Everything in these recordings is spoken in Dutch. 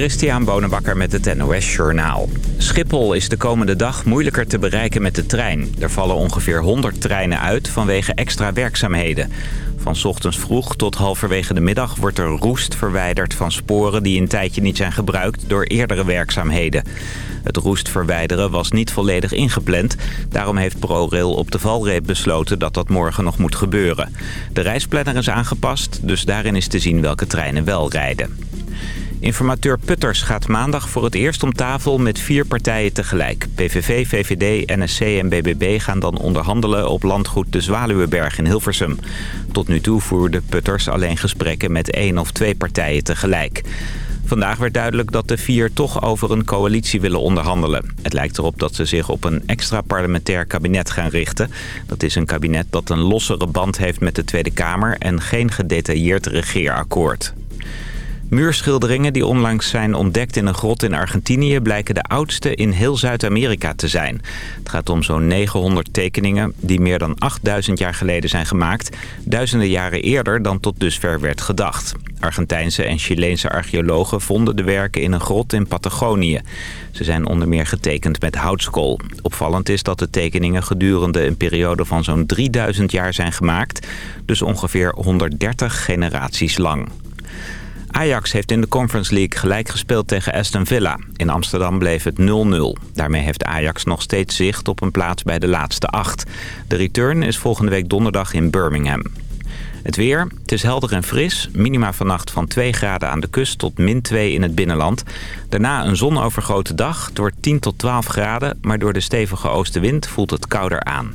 Christian Bonenbakker met het NOS Journaal. Schiphol is de komende dag moeilijker te bereiken met de trein. Er vallen ongeveer 100 treinen uit vanwege extra werkzaamheden. Van ochtends vroeg tot halverwege de middag wordt er roest verwijderd van sporen die een tijdje niet zijn gebruikt door eerdere werkzaamheden. Het roest verwijderen was niet volledig ingepland. Daarom heeft ProRail op de valreep besloten dat dat morgen nog moet gebeuren. De reisplanner is aangepast, dus daarin is te zien welke treinen wel rijden. Informateur Putters gaat maandag voor het eerst om tafel met vier partijen tegelijk. PVV, VVD, NSC en BBB gaan dan onderhandelen op landgoed de Zwaluweberg in Hilversum. Tot nu toe voerde Putters alleen gesprekken met één of twee partijen tegelijk. Vandaag werd duidelijk dat de vier toch over een coalitie willen onderhandelen. Het lijkt erop dat ze zich op een extra parlementair kabinet gaan richten. Dat is een kabinet dat een lossere band heeft met de Tweede Kamer... en geen gedetailleerd regeerakkoord. Muurschilderingen die onlangs zijn ontdekt in een grot in Argentinië... blijken de oudste in heel Zuid-Amerika te zijn. Het gaat om zo'n 900 tekeningen die meer dan 8000 jaar geleden zijn gemaakt. Duizenden jaren eerder dan tot dusver werd gedacht. Argentijnse en Chileense archeologen vonden de werken in een grot in Patagonië. Ze zijn onder meer getekend met houtskool. Opvallend is dat de tekeningen gedurende een periode van zo'n 3000 jaar zijn gemaakt. Dus ongeveer 130 generaties lang. Ajax heeft in de Conference League gelijk gespeeld tegen Aston Villa. In Amsterdam bleef het 0-0. Daarmee heeft Ajax nog steeds zicht op een plaats bij de laatste acht. De return is volgende week donderdag in Birmingham. Het weer, het is helder en fris. Minima vannacht van 2 graden aan de kust tot min 2 in het binnenland. Daarna een zonovergrote dag door 10 tot 12 graden... maar door de stevige oostenwind voelt het kouder aan.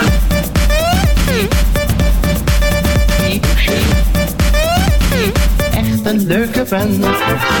Een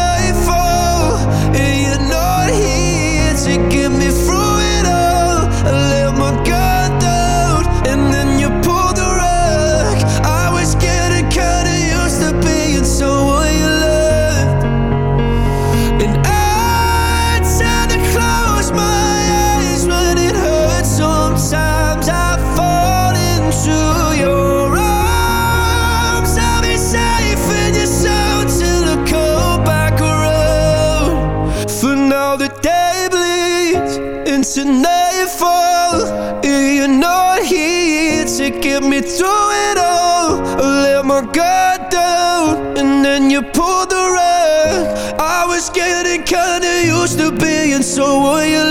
so will you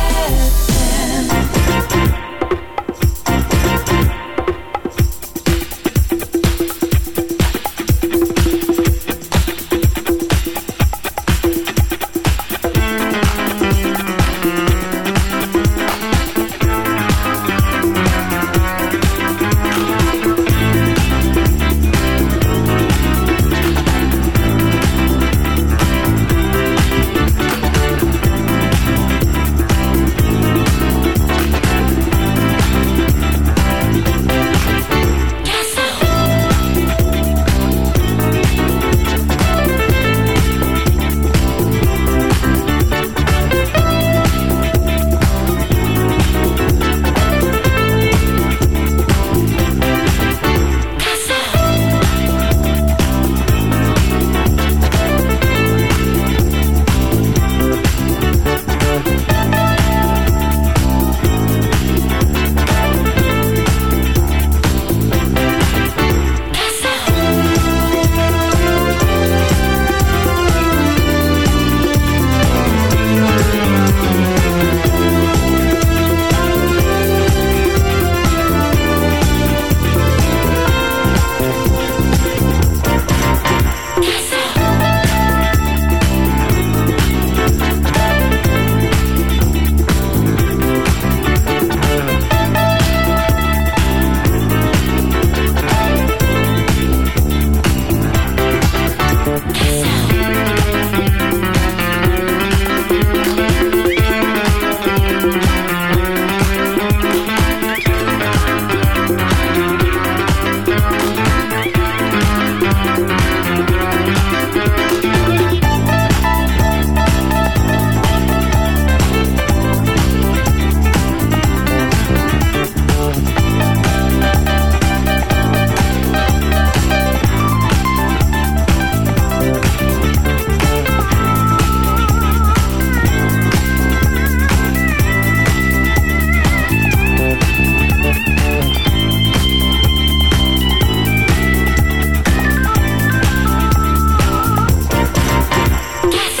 podcast.